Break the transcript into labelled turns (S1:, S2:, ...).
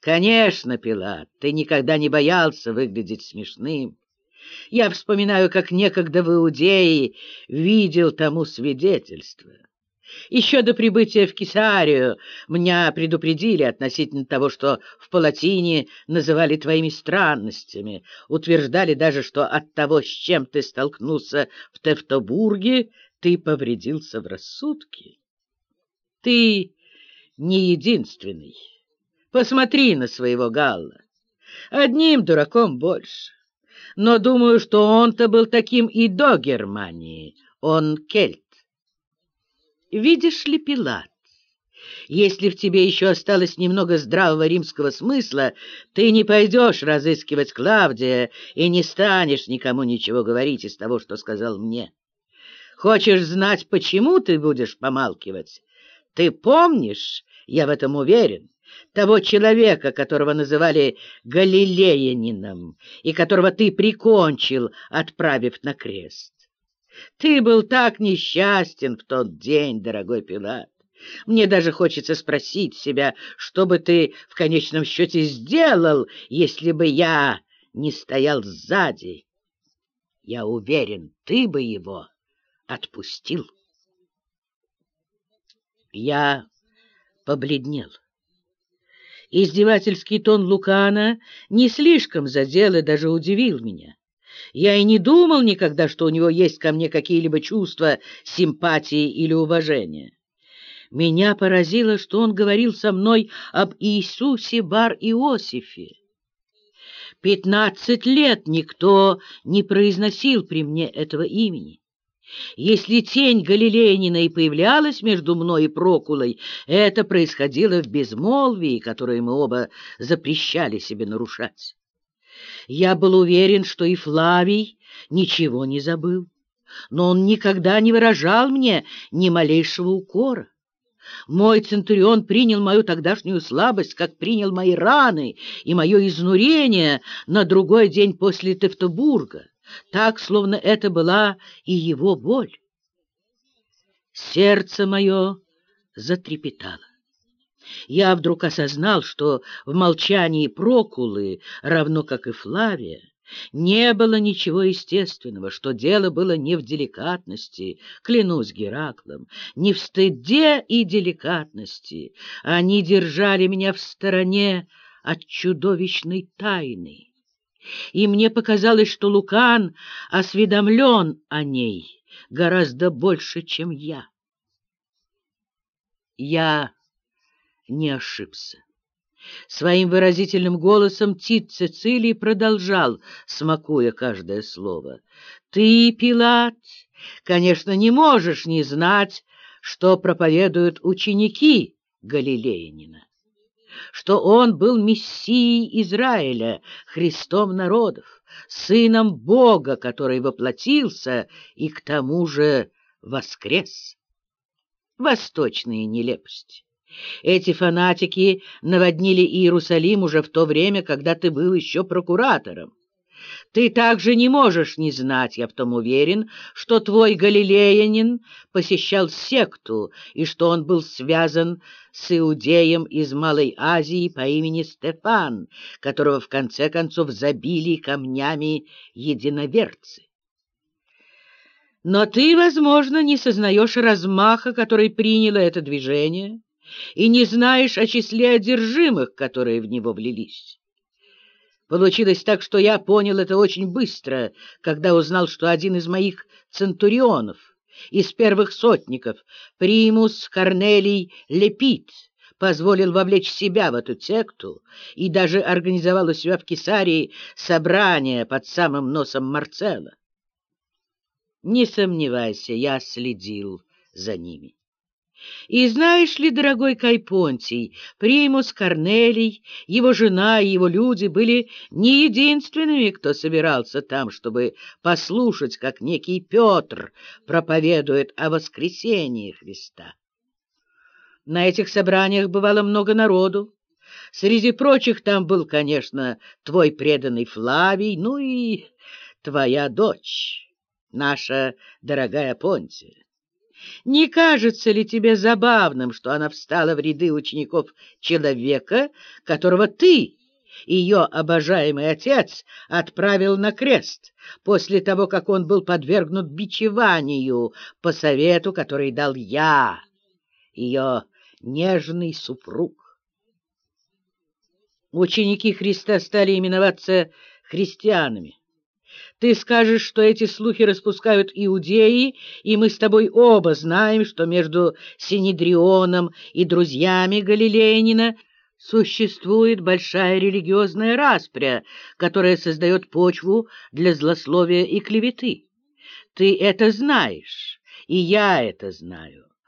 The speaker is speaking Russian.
S1: Конечно, Пилат, ты никогда не боялся выглядеть смешным. Я вспоминаю, как некогда в Иудее видел тому свидетельство. Еще до прибытия в Кесарию меня предупредили относительно того, что в Палатине называли твоими странностями, утверждали даже, что от того, с чем ты столкнулся в Тевтобурге, ты повредился в рассудке. Ты не единственный. Посмотри на своего Галла. Одним дураком больше. Но думаю, что он-то был таким и до Германии. Он кельт. Видишь ли, Пилат, если в тебе еще осталось немного здравого римского смысла, ты не пойдешь разыскивать Клавдия и не станешь никому ничего говорить из того, что сказал мне. Хочешь знать, почему ты будешь помалкивать? Ты помнишь, я в этом уверен, того человека, которого называли Галилеянином и которого ты прикончил, отправив на крест? Ты был так несчастен в тот день, дорогой Пилат. Мне даже хочется спросить себя, что бы ты в конечном счете сделал, если бы я не стоял сзади. Я уверен, ты бы его отпустил. Я побледнел. Издевательский тон Лукана не слишком задел и даже удивил меня. Я и не думал никогда, что у него есть ко мне какие-либо чувства симпатии или уважения. Меня поразило, что он говорил со мной об Иисусе Бар-Иосифе. Пятнадцать лет никто не произносил при мне этого имени. Если тень Галилеянина и появлялась между мной и Прокулой, это происходило в безмолвии, которое мы оба запрещали себе нарушать. Я был уверен, что и Флавий ничего не забыл, но он никогда не выражал мне ни малейшего укора. Мой Центурион принял мою тогдашнюю слабость, как принял мои раны и мое изнурение на другой день после Тевтобурга так, словно это была и его боль. Сердце мое затрепетало. Я вдруг осознал, что в молчании Прокулы, равно как и Флавия, не было ничего естественного, что дело было не в деликатности, клянусь Гераклом, не в стыде и деликатности. Они держали меня в стороне от чудовищной тайны и мне показалось, что Лукан осведомлен о ней гораздо больше, чем я. Я не ошибся. Своим выразительным голосом Тит Цицилий продолжал, смакуя каждое слово. «Ты, Пилат, конечно, не можешь не знать, что проповедуют ученики Галилеянина что он был мессией Израиля, Христом народов, сыном Бога, который воплотился и к тому же воскрес. Восточные нелепости. Эти фанатики наводнили Иерусалим уже в то время, когда ты был еще прокуратором. Ты также не можешь не знать, я в том уверен, что твой галилеянин посещал секту и что он был связан с иудеем из Малой Азии по имени Стефан, которого в конце концов забили камнями единоверцы. Но ты, возможно, не сознаешь размаха, который приняло это движение, и не знаешь о числе одержимых, которые в него влились. Получилось так, что я понял это очень быстро, когда узнал, что один из моих центурионов, из первых сотников, примус Корнелий Лепит, позволил вовлечь себя в эту секту и даже организовал у себя в Кесарии собрание под самым носом Марцела. Не сомневайся, я следил за ними. И знаешь ли, дорогой Кайпонтий, Примус Корнелий, его жена и его люди были не единственными, кто собирался там, чтобы послушать, как некий Петр проповедует о воскресении Христа. На этих собраниях бывало много народу. Среди прочих там был, конечно, твой преданный Флавий, ну и твоя дочь, наша дорогая Понтия. Не кажется ли тебе забавным, что она встала в ряды учеников человека, которого ты, ее обожаемый отец, отправил на крест после того, как он был подвергнут бичеванию по совету, который дал я, ее нежный супруг? Ученики Христа стали именоваться христианами. Ты скажешь, что эти слухи распускают иудеи, и мы с тобой оба знаем, что между Синедрионом и друзьями Галилеянина существует большая религиозная распря, которая создает почву для злословия и клеветы. Ты это знаешь, и я это знаю.